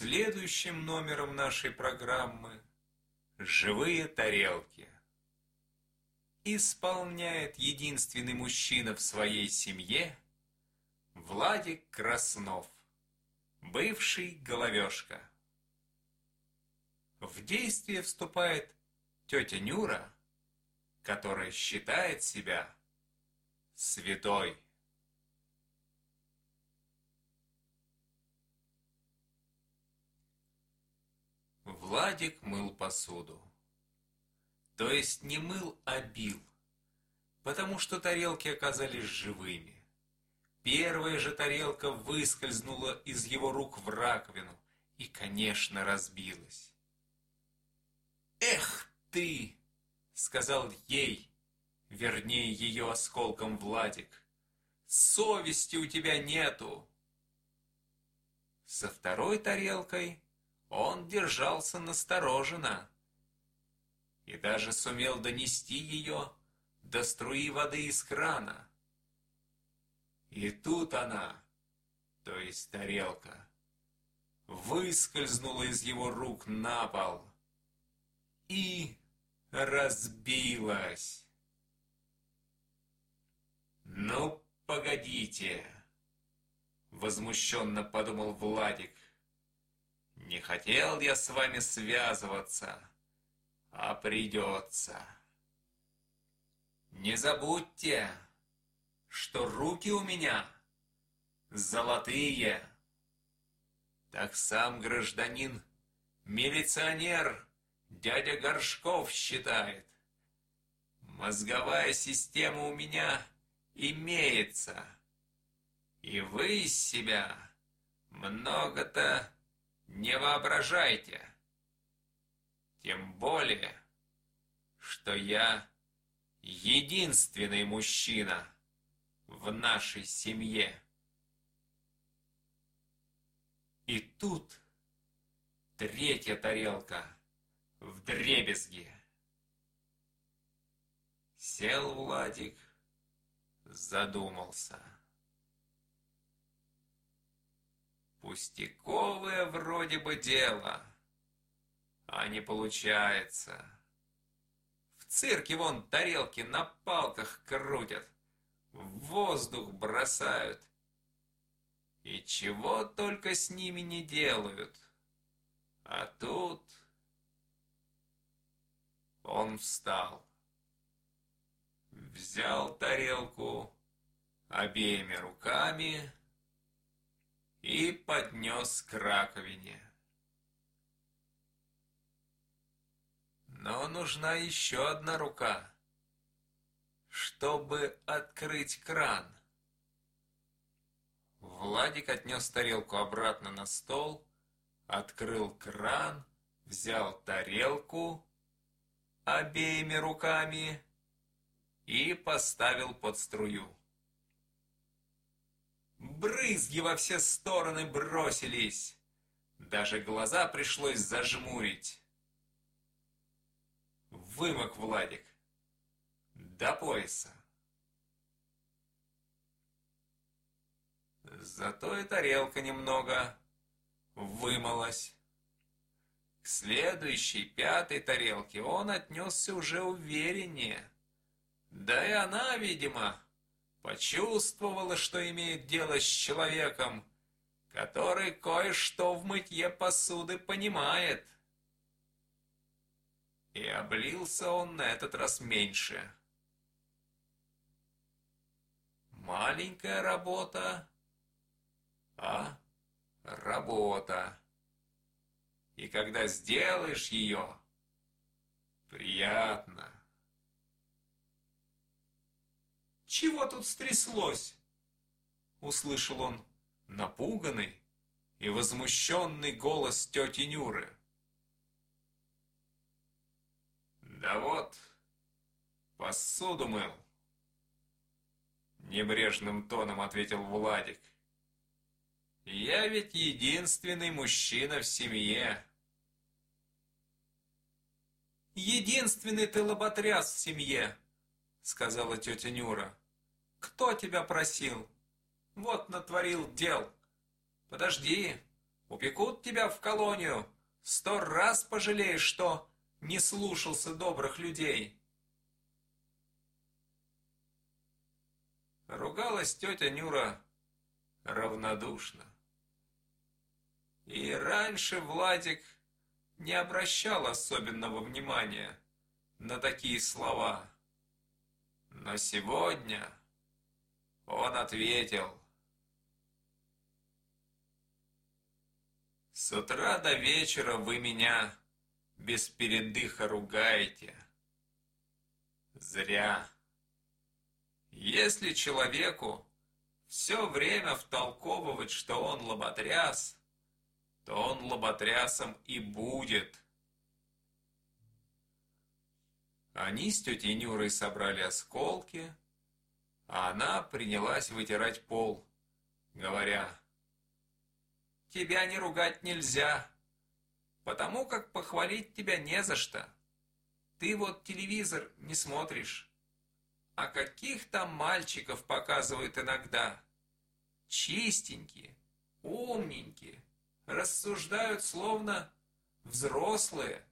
Следующим номером нашей программы «Живые тарелки» исполняет единственный мужчина в своей семье Владик Краснов, бывший головешка. В действие вступает тетя Нюра, которая считает себя святой. Владик мыл посуду. То есть не мыл, а бил, потому что тарелки оказались живыми. Первая же тарелка выскользнула из его рук в раковину и, конечно, разбилась. «Эх ты!» — сказал ей, вернее ее осколком Владик. «Совести у тебя нету!» Со второй тарелкой он держался настороженно и даже сумел донести ее до струи воды из крана. И тут она, то есть тарелка, выскользнула из его рук на пол и разбилась. «Ну, погодите!» — возмущенно подумал Владик. Не хотел я с вами связываться, а придется. Не забудьте, что руки у меня золотые. Так сам гражданин, милиционер, дядя Горшков считает. Мозговая система у меня имеется. И вы из себя много-то не воображайте. Тем более, что я единственный мужчина в нашей семье. И тут третья тарелка в дребезге. Сел Владик, задумался. Пустяковое вроде бы дело, а не получается. В цирке вон тарелки на палках крутят, в воздух бросают. И чего только с ними не делают. А тут... Он встал. Взял тарелку обеими руками и поднес к раковине. Но нужна еще одна рука, чтобы открыть кран. Владик отнес тарелку обратно на стол, открыл кран, взял тарелку обеими руками и поставил под струю. Брызги во все стороны бросились. Даже глаза пришлось зажмурить. Вымок Владик. До пояса. Зато и тарелка немного вымылась. К следующей, пятой тарелке он отнесся уже увереннее. Да и она, видимо, почувствовала, что имеет дело с человеком, который кое-что в мытье посуды понимает. И облился он на этот раз меньше. Маленькая работа, а работа. И когда сделаешь ее, приятно. Чего тут стряслось?» Услышал он напуганный и возмущенный голос тети Нюры. «Да вот, посуду мыл», — небрежным тоном ответил Владик. «Я ведь единственный мужчина в семье». «Единственный ты лоботряс в семье», — сказала тетя Нюра. Кто тебя просил? Вот натворил дел. Подожди, Упекут тебя в колонию, сто раз пожалеешь, что не слушался добрых людей. Ругалась тетя Нюра равнодушно. И раньше Владик не обращал особенного внимания на такие слова. Но сегодня он ответил. С утра до вечера вы меня без передыха ругаете. Зря. Если человеку все время втолковывать, что он лоботряс, то он лоботрясом и будет. Они с тетей Нюрой собрали осколки, а она принялась вытирать пол, говоря, «Тебя не ругать нельзя, потому как похвалить тебя не за что. Ты вот телевизор не смотришь, а каких там мальчиков показывают иногда. Чистенькие, умненькие, рассуждают словно взрослые,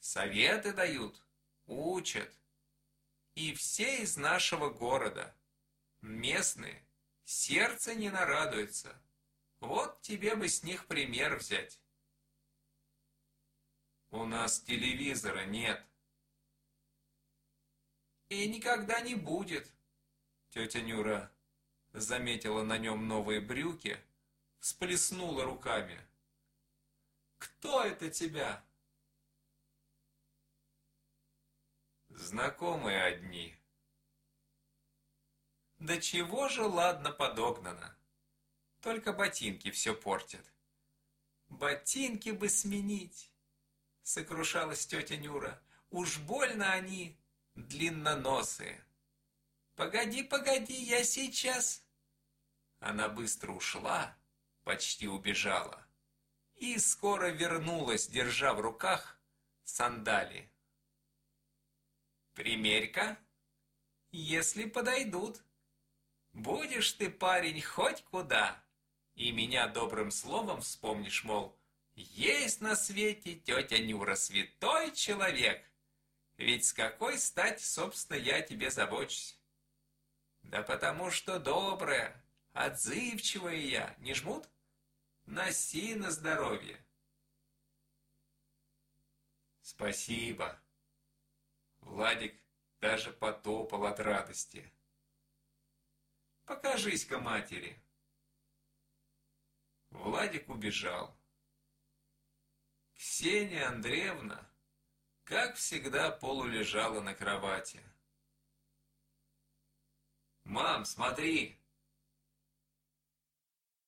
советы дают» учат. И все из нашего города, местные, сердце не нарадуется. Вот тебе бы с них пример взять. У нас телевизора нет. И никогда не будет. Тетя Нюра заметила на нем новые брюки, всплеснула руками. «Кто это тебя?» Знакомые одни. Да чего же ладно подогнано. Только ботинки все портят. Ботинки бы сменить, сокрушалась тетя Нюра. Уж больно они длинноносые. Погоди, погоди, я сейчас. Она быстро ушла, почти убежала. И скоро вернулась, держа в руках сандалии. Примерь-ка, если подойдут. Будешь ты, парень, хоть куда, и меня добрым словом вспомнишь, мол, есть на свете тетя Нюра, святой человек. Ведь с какой стати, собственно, я тебе забочусь? Да потому что добрая, отзывчивая я, не жмут? Носи на здоровье. Спасибо. Владик даже потопал от радости. «Покажись-ка матери!» Владик убежал. Ксения Андреевна, как всегда, полулежала на кровати. «Мам, смотри!»